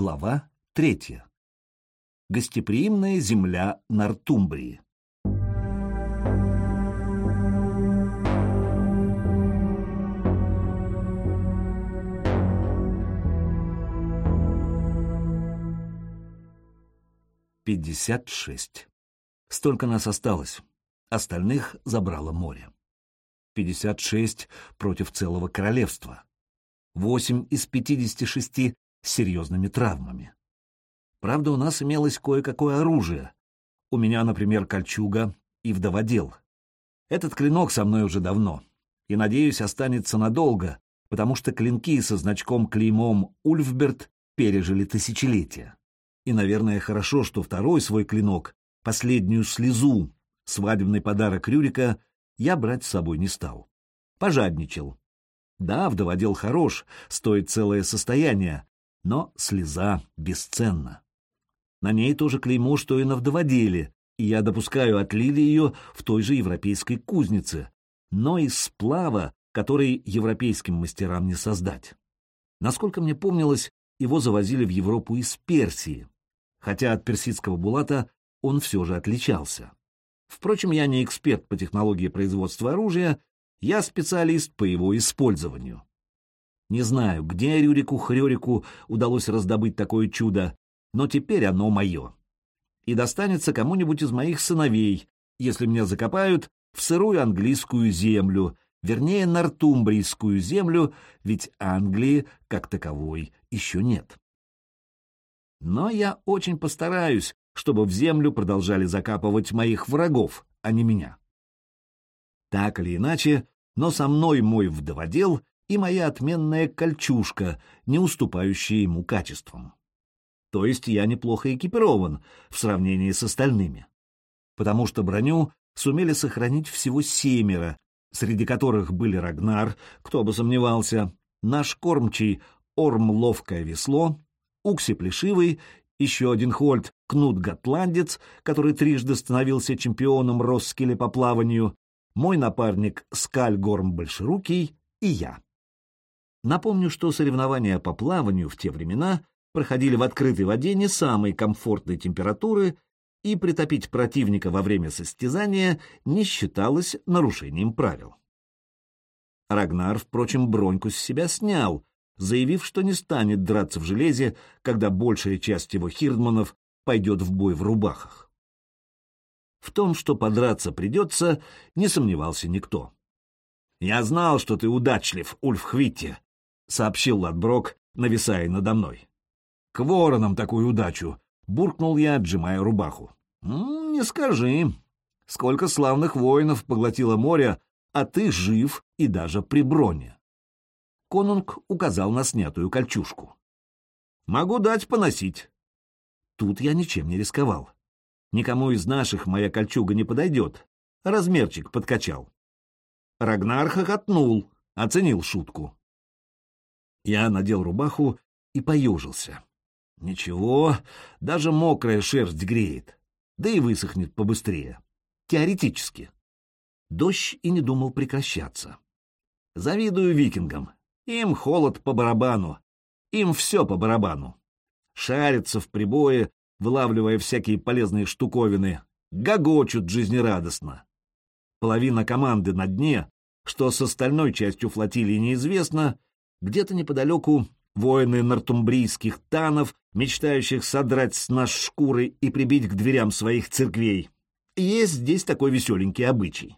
Глава третья. Гостеприимная земля Нортумбрии. Пятьдесят шесть. Столько нас осталось. Остальных забрало море. Пятьдесят шесть против целого королевства. Восемь из пятидесяти шести с серьезными травмами. Правда, у нас имелось кое-какое оружие. У меня, например, кольчуга и вдоводел. Этот клинок со мной уже давно, и, надеюсь, останется надолго, потому что клинки со значком-клеймом «Ульфберт» пережили тысячелетия. И, наверное, хорошо, что второй свой клинок, последнюю слезу, свадебный подарок Рюрика, я брать с собой не стал. Пожадничал. Да, вдоводел хорош, стоит целое состояние, но слеза бесценна. На ней тоже клеймо, что и на вдоводеле, и я допускаю, отлили ее в той же европейской кузнице, но из сплава, который европейским мастерам не создать. Насколько мне помнилось, его завозили в Европу из Персии, хотя от персидского булата он все же отличался. Впрочем, я не эксперт по технологии производства оружия, я специалист по его использованию. Не знаю, где Рюрику Хрёрику удалось раздобыть такое чудо, но теперь оно мое. И достанется кому-нибудь из моих сыновей, если меня закопают в сырую английскую землю, вернее, нортумбрийскую землю, ведь Англии, как таковой, еще нет. Но я очень постараюсь, чтобы в землю продолжали закапывать моих врагов, а не меня. Так или иначе, но со мной мой вдоводел и моя отменная кольчушка, не уступающая ему качеством. То есть я неплохо экипирован в сравнении с остальными, потому что броню сумели сохранить всего семеро, среди которых были Рагнар, кто бы сомневался, наш кормчий Орм Ловкое Весло, Укси Плешивый, еще один Хольт Кнут Готландец, который трижды становился чемпионом Роскеля по плаванию, мой напарник Скальгорм Большерукий и я. Напомню, что соревнования по плаванию в те времена проходили в открытой воде не самой комфортной температуры, и притопить противника во время состязания не считалось нарушением правил. Рагнар, впрочем, броньку с себя снял, заявив, что не станет драться в железе, когда большая часть его хирдманов пойдет в бой в рубахах. В том, что подраться придется, не сомневался никто. «Я знал, что ты удачлив, Ульф Хвитти», — сообщил Ладброк, нависая надо мной. — К воронам такую удачу! — буркнул я, отжимая рубаху. — Не скажи. Сколько славных воинов поглотило море, а ты жив и даже при броне. Конунг указал на снятую кольчужку. — Могу дать поносить. Тут я ничем не рисковал. Никому из наших моя кольчуга не подойдет. Размерчик подкачал. Рагнар хохотнул, оценил шутку. Я надел рубаху и поюжился. Ничего, даже мокрая шерсть греет, да и высохнет побыстрее. Теоретически. Дождь и не думал прекращаться. Завидую викингам. Им холод по барабану. Им все по барабану. Шарятся в прибое, вылавливая всякие полезные штуковины, гогочут жизнерадостно. Половина команды на дне, что с остальной частью флотилии неизвестно, где-то неподалеку воины нортумбрийских танов, мечтающих содрать с нас шкуры и прибить к дверям своих церквей. Есть здесь такой веселенький обычай.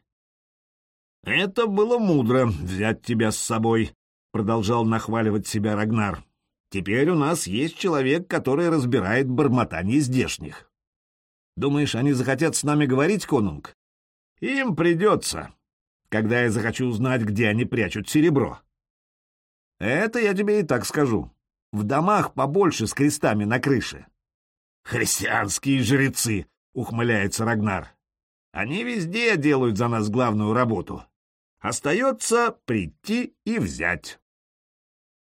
«Это было мудро взять тебя с собой», — продолжал нахваливать себя Рагнар. «Теперь у нас есть человек, который разбирает бормотание здешних». «Думаешь, они захотят с нами говорить, конунг?» «Им придется, когда я захочу узнать, где они прячут серебро». Это я тебе и так скажу. В домах побольше с крестами на крыше. Христианские жрецы, ухмыляется Рагнар. Они везде делают за нас главную работу. Остается прийти и взять.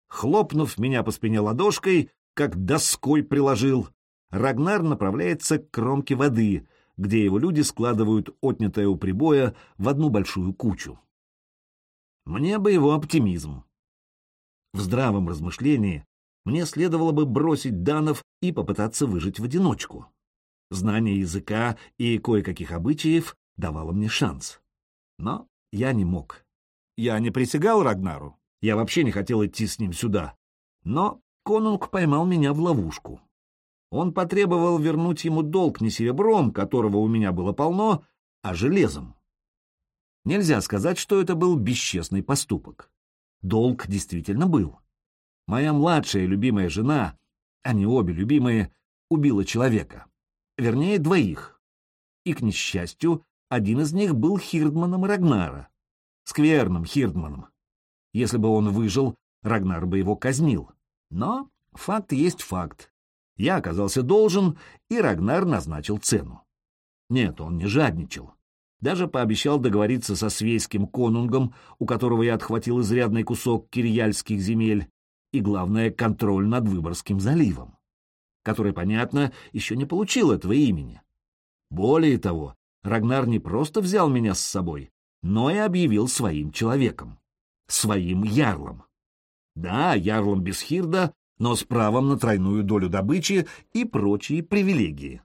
Хлопнув меня по спине ладошкой, как доской приложил, Рагнар направляется к кромке воды, где его люди складывают отнятое у прибоя в одну большую кучу. Мне бы его оптимизм. В здравом размышлении мне следовало бы бросить данов и попытаться выжить в одиночку. Знание языка и кое-каких обычаев давало мне шанс. Но я не мог. Я не присягал Рагнару. Я вообще не хотел идти с ним сюда. Но конунг поймал меня в ловушку. Он потребовал вернуть ему долг не серебром, которого у меня было полно, а железом. Нельзя сказать, что это был бесчестный поступок. Долг действительно был. Моя младшая любимая жена, они обе любимые, убила человека. Вернее, двоих. И, к несчастью, один из них был Хирдманом Рагнара. Скверным Хирдманом. Если бы он выжил, Рагнар бы его казнил. Но факт есть факт. Я оказался должен, и Рагнар назначил цену. Нет, он не жадничал. Даже пообещал договориться со свейским конунгом, у которого я отхватил изрядный кусок кирьяльских земель, и, главное, контроль над Выборгским заливом, который, понятно, еще не получил этого имени. Более того, Рагнар не просто взял меня с собой, но и объявил своим человеком, своим ярлом. Да, ярлом без хирда, но с правом на тройную долю добычи и прочие привилегии.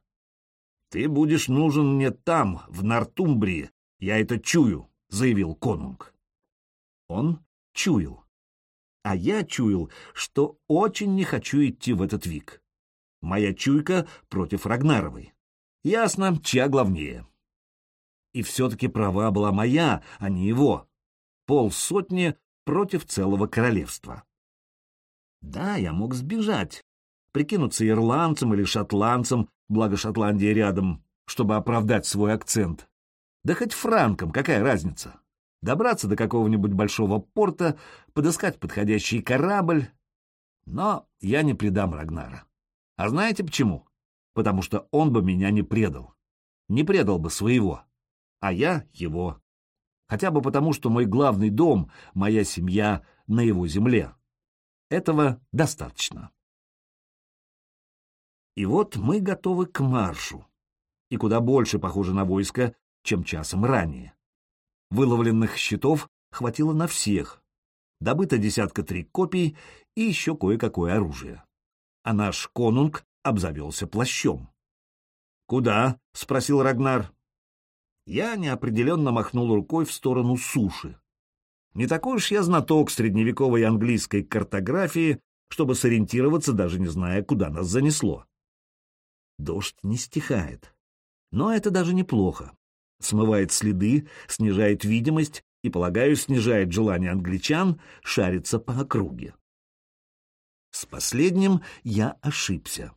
«Ты будешь нужен мне там, в Нортумбрии, я это чую», — заявил конунг. Он чуял а я чуял, что очень не хочу идти в этот вик. Моя чуйка против Рагнаровой. Ясно, чья главнее. И все-таки права была моя, а не его. Полсотни против целого королевства. Да, я мог сбежать, прикинуться ирландцем или шотландцем, благо Шотландия рядом, чтобы оправдать свой акцент. Да хоть франком, какая разница? добраться до какого-нибудь большого порта, подыскать подходящий корабль. Но я не предам Рагнара. А знаете почему? Потому что он бы меня не предал. Не предал бы своего, а я его. Хотя бы потому, что мой главный дом, моя семья на его земле. Этого достаточно. И вот мы готовы к маршу. И куда больше похоже на войско, чем часом ранее. Выловленных щитов хватило на всех. Добыто десятка три копий и еще кое-какое оружие. А наш конунг обзавелся плащом. «Куда?» — спросил Рагнар. Я неопределенно махнул рукой в сторону суши. Не такой уж я знаток средневековой английской картографии, чтобы сориентироваться, даже не зная, куда нас занесло. Дождь не стихает. Но это даже неплохо смывает следы, снижает видимость и, полагаю, снижает желание англичан шариться по округе. С последним я ошибся.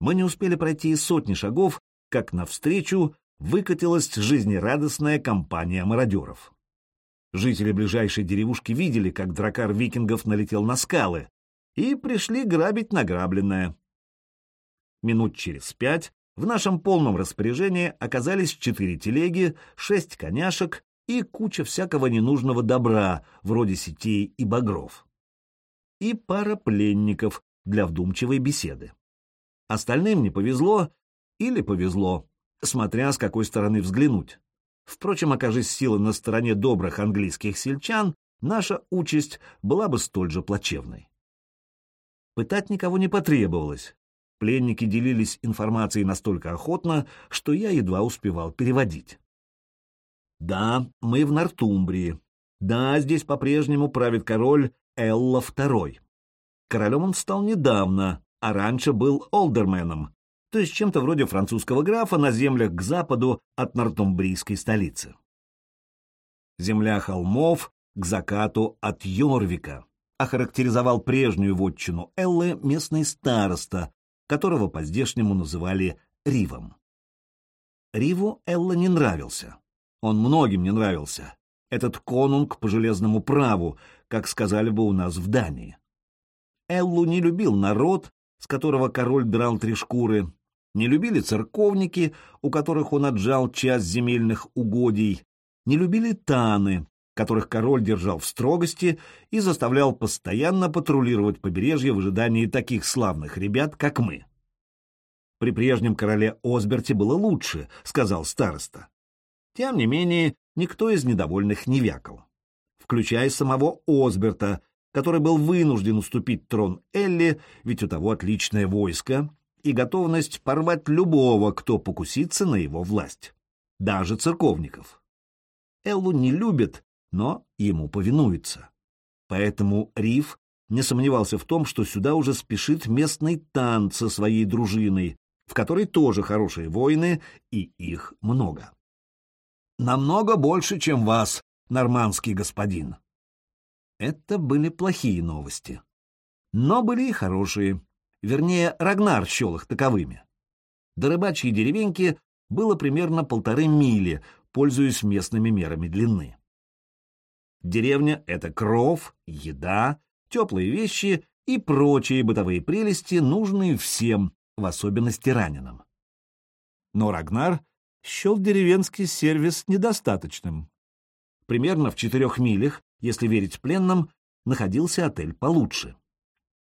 Мы не успели пройти и сотни шагов, как навстречу выкатилась жизнерадостная компания мародеров. Жители ближайшей деревушки видели, как дракар викингов налетел на скалы, и пришли грабить награбленное. Минут через пять в нашем полном распоряжении оказались четыре телеги, шесть коняшек и куча всякого ненужного добра, вроде сетей и багров. И пара пленников для вдумчивой беседы. Остальным не повезло или повезло, смотря с какой стороны взглянуть. Впрочем, окажись силы на стороне добрых английских сельчан, наша участь была бы столь же плачевной. Пытать никого не потребовалось. Пленники делились информацией настолько охотно, что я едва успевал переводить. Да, мы в Нортумбрии. Да, здесь по-прежнему правит король Элла II. Королем он стал недавно, а раньше был олдерменом, то есть чем-то вроде французского графа на землях к западу от нортумбрийской столицы. Земля холмов к закату от Йорвика охарактеризовал прежнюю вотчину Эллы местный староста, которого по-здешнему называли Ривом. Риву Элла не нравился. Он многим не нравился. Этот конунг по железному праву, как сказали бы у нас в Дании. Эллу не любил народ, с которого король драл три шкуры, не любили церковники, у которых он отжал часть земельных угодий, не любили таны, которых король держал в строгости и заставлял постоянно патрулировать побережье в ожидании таких славных ребят, как мы. При прежнем короле Осберте было лучше, сказал староста. Тем не менее, никто из недовольных не вякал, включая самого Осберта, который был вынужден уступить трон Элли, ведь у того отличное войско, и готовность порвать любого, кто покусится на его власть, даже церковников. Эллу не любят, но ему повинуются. Поэтому Риф не сомневался в том, что сюда уже спешит местный танц со своей дружиной, в которой тоже хорошие воины, и их много. «Намного больше, чем вас, нормандский господин». Это были плохие новости. Но были и хорошие. Вернее, Рагнар счел их таковыми. До рыбачьей деревеньки было примерно полторы мили, пользуясь местными мерами длины. Деревня — это кров, еда, теплые вещи и прочие бытовые прелести, нужные всем, в особенности раненым. Но Рагнар счел деревенский сервис недостаточным. Примерно в четырех милях, если верить пленным, находился отель получше.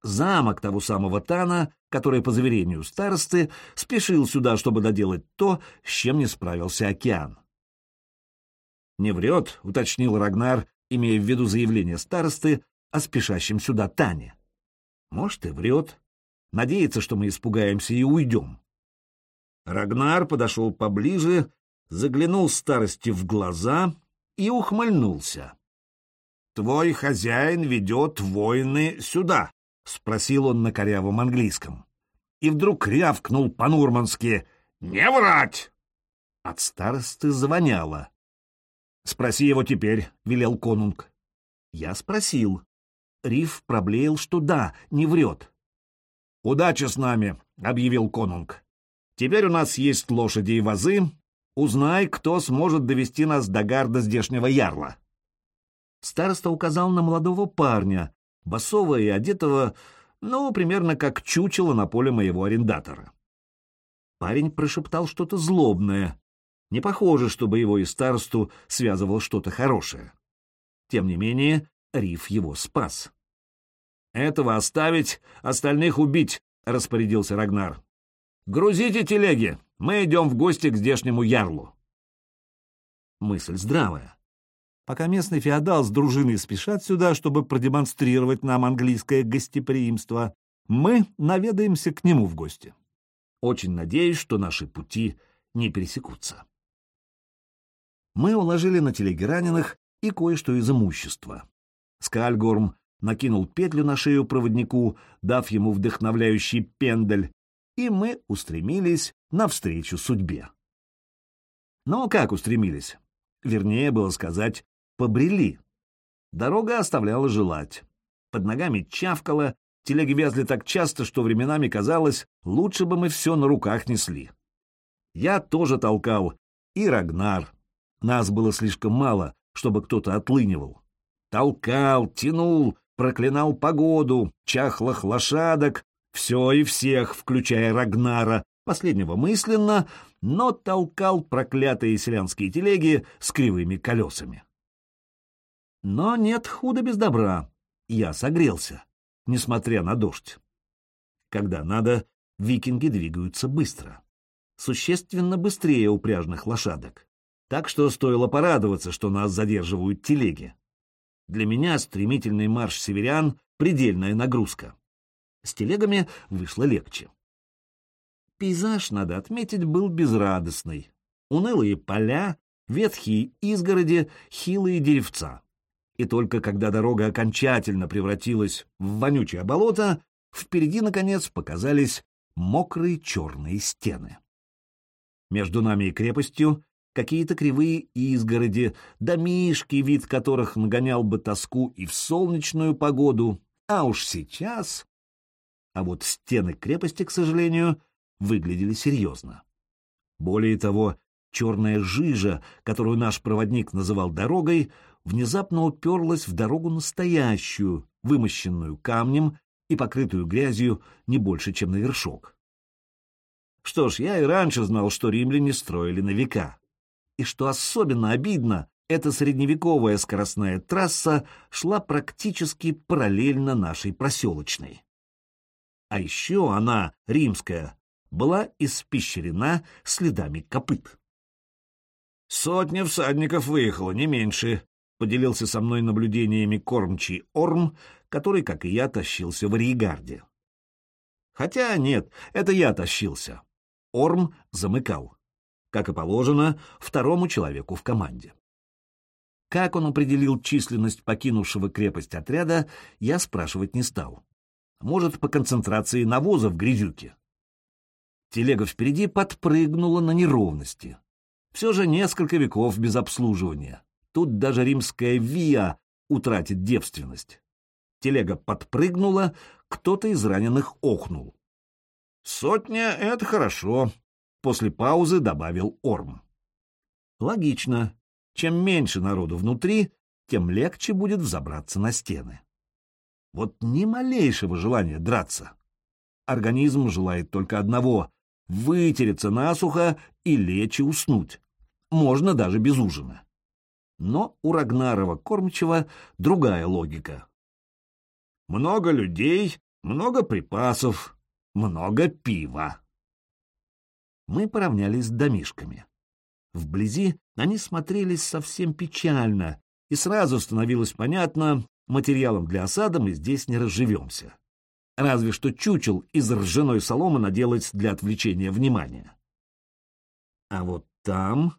Замок того самого Тана, который, по заверению старосты, спешил сюда, чтобы доделать то, с чем не справился океан. «Не врет», — уточнил Рагнар, имея в виду заявление старосты о спешащем сюда Тане. «Может, и врет. Надеется, что мы испугаемся и уйдем». Рагнар подошел поближе, заглянул старости в глаза и ухмыльнулся. «Твой хозяин ведет войны сюда», — спросил он на корявом английском. И вдруг рявкнул по-нурмански «Не врать!» От старосты звоняло. «Спроси его теперь», — велел конунг. Я спросил. Риф проблеял, что да, не врет. «Удачи с нами», — объявил конунг. Теперь у нас есть лошади и вазы. Узнай, кто сможет довести нас до гарда здешнего ярла. Староста указал на молодого парня, басового и одетого, ну, примерно как чучело на поле моего арендатора. Парень прошептал что-то злобное. Не похоже, чтобы его и старосту связывало что-то хорошее. Тем не менее, Риф его спас. «Этого оставить, остальных убить», — распорядился Рагнар. «Грузите телеги, мы идем в гости к здешнему ярлу». Мысль здравая. Пока местный феодал с дружиной спешат сюда, чтобы продемонстрировать нам английское гостеприимство, мы наведаемся к нему в гости. Очень надеюсь, что наши пути не пересекутся. Мы уложили на телеги раненых и кое-что из имущества. Скальгорм накинул петлю на шею проводнику, дав ему вдохновляющий пендель, и мы устремились навстречу судьбе. Но как устремились? Вернее, было сказать, побрели. Дорога оставляла желать. Под ногами чавкало, телеги вязли так часто, что временами казалось, лучше бы мы все на руках несли. Я тоже толкал, и Рагнар. Нас было слишком мало, чтобы кто-то отлынивал. Толкал, тянул, проклинал погоду, чахлых лошадок, все и всех, включая Рагнара, последнего мысленно, но толкал проклятые селянские телеги с кривыми колесами. Но нет худа без добра. Я согрелся, несмотря на дождь. Когда надо, викинги двигаются быстро. Существенно быстрее упряжных лошадок. Так что стоило порадоваться, что нас задерживают телеги. Для меня стремительный марш северян — предельная нагрузка. С телегами вышло легче. Пейзаж, надо отметить, был безрадостный. Унылые поля, ветхие изгороди, хилые деревца. И только когда дорога окончательно превратилась в вонючее болото, впереди, наконец, показались мокрые черные стены. Между нами и крепостью какие-то кривые изгороди, домишки, вид которых нагонял бы тоску и в солнечную погоду, а уж сейчас а вот стены крепости, к сожалению, выглядели серьезно. Более того, черная жижа, которую наш проводник называл дорогой, внезапно уперлась в дорогу настоящую, вымощенную камнем и покрытую грязью не больше, чем на вершок. Что ж, я и раньше знал, что римляне строили на века. И что особенно обидно, эта средневековая скоростная трасса шла практически параллельно нашей проселочной. А еще она, римская, была испещрена следами копыт. «Сотня всадников выехала, не меньше», поделился со мной наблюдениями кормчий Орм, который, как и я, тащился в Ригарде. Хотя нет, это я тащился. Орм замыкал, как и положено, второму человеку в команде. Как он определил численность покинувшего крепость отряда, я спрашивать не стал. Может, по концентрации навоза в грязюке. Телега впереди подпрыгнула на неровности. Все же несколько веков без обслуживания. Тут даже римская виа утратит девственность. Телега подпрыгнула, кто-то из раненых охнул. «Сотня — это хорошо», — после паузы добавил Орм. «Логично. Чем меньше народу внутри, тем легче будет взобраться на стены. Вот ни малейшего желания драться. Организм желает только одного — вытереться насухо и лечь и уснуть. Можно даже без ужина. Но у Рагнарова кормчего другая логика. Много людей, много припасов, много пива. Мы поравнялись с домишками. Вблизи они смотрелись совсем печально, и сразу становилось понятно, материалом для осады мы здесь не разживемся. Разве что чучел из ржаной соломы наделать для отвлечения внимания. А вот там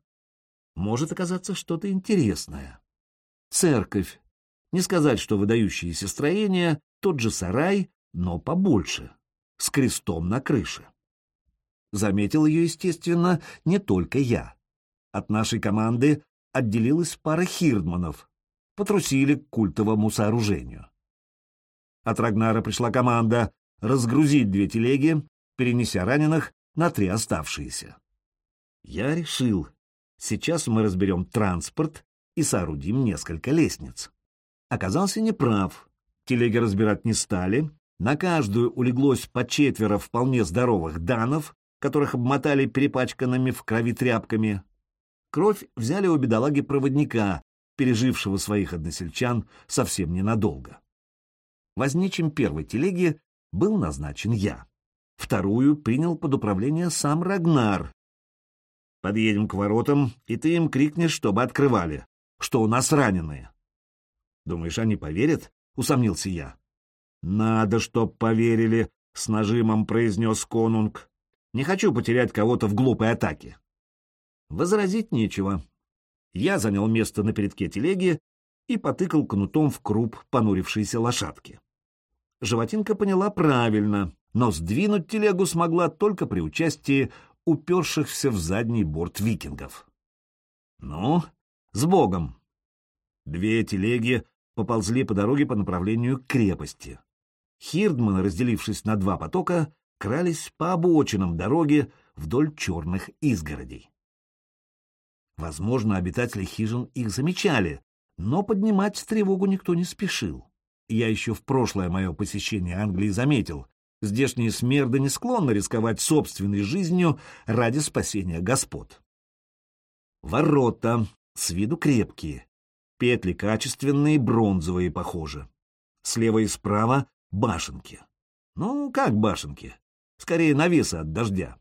может оказаться что-то интересное. Церковь. Не сказать, что выдающееся строение, тот же сарай, но побольше, с крестом на крыше. Заметил ее, естественно, не только я. От нашей команды отделилась пара хирдманов, потрусили к культовому сооружению. От Рагнара пришла команда разгрузить две телеги, перенеся раненых на три оставшиеся. Я решил, Сейчас мы разберем транспорт и соорудим несколько лестниц. Оказался неправ. Телеги разбирать не стали. На каждую улеглось по четверо вполне здоровых данов, которых обмотали перепачканными в крови тряпками. Кровь взяли у бедолаги-проводника, пережившего своих односельчан совсем ненадолго. Возничим первой телеги был назначен я. Вторую принял под управление сам Рагнар, Подъедем к воротам, и ты им крикнешь, чтобы открывали, что у нас раненые. Думаешь, они поверят? — усомнился я. Надо, чтоб поверили, — с нажимом произнес конунг. Не хочу потерять кого-то в глупой атаке. Возразить нечего. Я занял место на передке телеги и потыкал кнутом в круп понурившейся лошадки. Животинка поняла правильно, но сдвинуть телегу смогла только при участии упершихся в задний борт викингов. Ну, с Богом! Две телеги поползли по дороге по направлению к крепости. Хирдманы, разделившись на два потока, крались по обочинам дороги вдоль черных изгородей. Возможно, обитатели хижин их замечали, но поднимать тревогу никто не спешил. Я еще в прошлое мое посещение Англии заметил, Здешние смерды не склонны рисковать собственной жизнью ради спасения господ. Ворота с виду крепкие, петли качественные, бронзовые, похоже. Слева и справа башенки. Ну, как башенки? Скорее, навесы от дождя.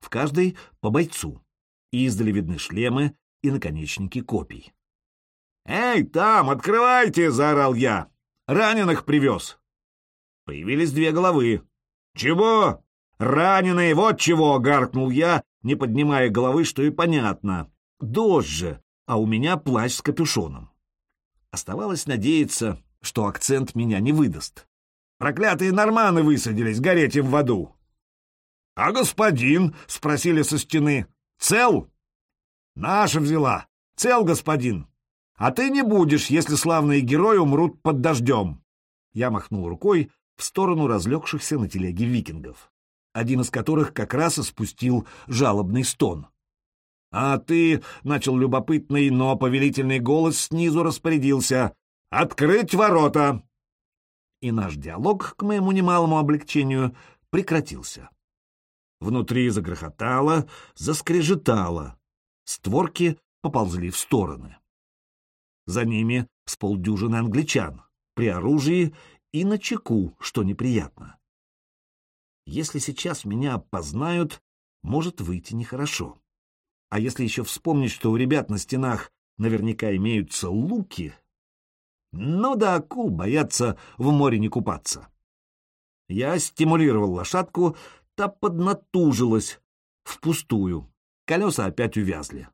В каждой по бойцу. Издали видны шлемы и наконечники копий. «Эй, там, открывайте!» — заорал я. «Раненых привез!» Появились две головы. «Чего? Раненый, вот чего!» — гаркнул я, не поднимая головы, что и понятно. «Дождь же, а у меня плащ с капюшоном». Оставалось надеяться, что акцент меня не выдаст. Проклятые норманы высадились гореть им в аду. «А господин?» — спросили со стены. «Цел?» «Наша взяла. Цел, господин. А ты не будешь, если славные герои умрут под дождем». Я махнул рукой, в сторону разлегшихся на телеге викингов, один из которых как раз и спустил жалобный стон. «А ты», — начал любопытный, но повелительный голос снизу распорядился, — «открыть ворота!» И наш диалог, к моему немалому облегчению, прекратился. Внутри загрохотало, заскрежетало. Створки поползли в стороны. За ними с полдюжины англичан, при оружии и на чеку, что неприятно. Если сейчас меня опознают, может выйти нехорошо. А если еще вспомнить, что у ребят на стенах наверняка имеются луки. Ну да акул боятся в море не купаться. Я стимулировал лошадку, та поднатужилась, впустую. Колеса опять увязли.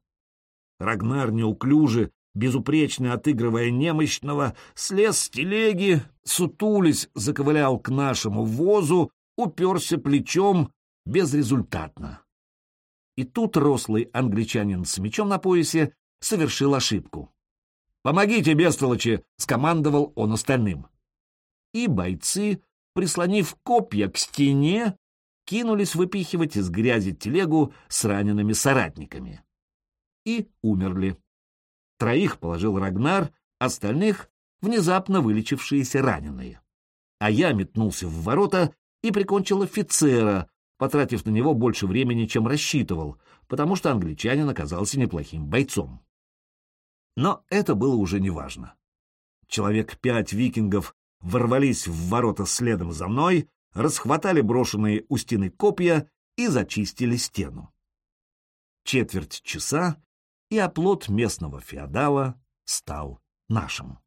Рагнар неуклюже, безупречно отыгрывая немощного, слез с телеги, сутулись, заковылял к нашему возу, уперся плечом безрезультатно. И тут рослый англичанин с мечом на поясе совершил ошибку. «Помогите, бестолочи!» — скомандовал он остальным. И бойцы, прислонив копья к стене, кинулись выпихивать из грязи телегу с ранеными соратниками. И умерли. Троих положил Рагнар, остальных — внезапно вылечившиеся раненые. А я метнулся в ворота и прикончил офицера, потратив на него больше времени, чем рассчитывал, потому что англичанин оказался неплохим бойцом. Но это было уже неважно. Человек пять викингов ворвались в ворота следом за мной, расхватали брошенные у стены копья и зачистили стену. Четверть часа, и оплот местного феодала стал нашим.